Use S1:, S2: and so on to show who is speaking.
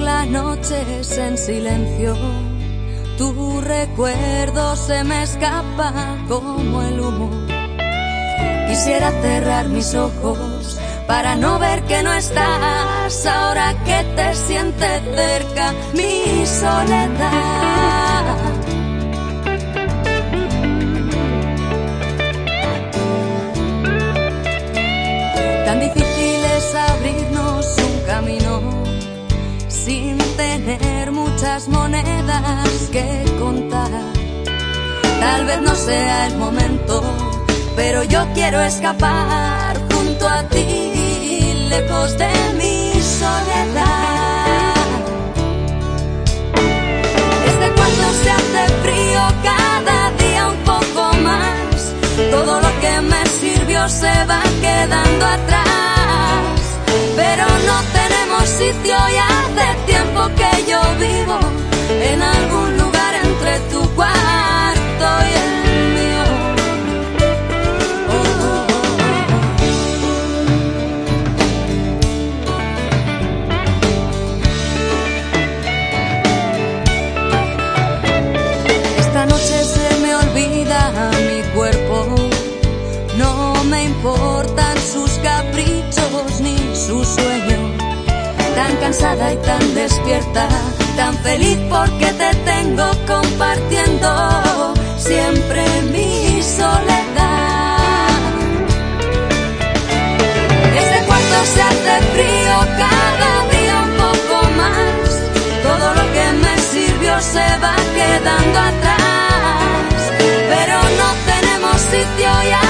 S1: las noches en silencio. Tu recuerdo se me escapa como el humo. Quisiera cerrar mis ojos para no ver que no estás ahora que te sientes cerca mi soledad. Tan difícil es camino sin tener muchas monedas que contar. Tal vez no sea el momento, pero yo quiero escapar junto a ti, lejos de mi soledad. Desde cuando se hace frío cada día un poco más, todo lo que me sirvió se va quedando atrás, pero no tenemos sitio y hace tiempo que yo vivo en algún tan cansada y tan despierta, tan feliz porque te tengo compartiendo siempre mi soledad. Este cuarto se hace frío cada día un poco más, todo lo que me sirvió se va quedando atrás, pero no tenemos sitio ya.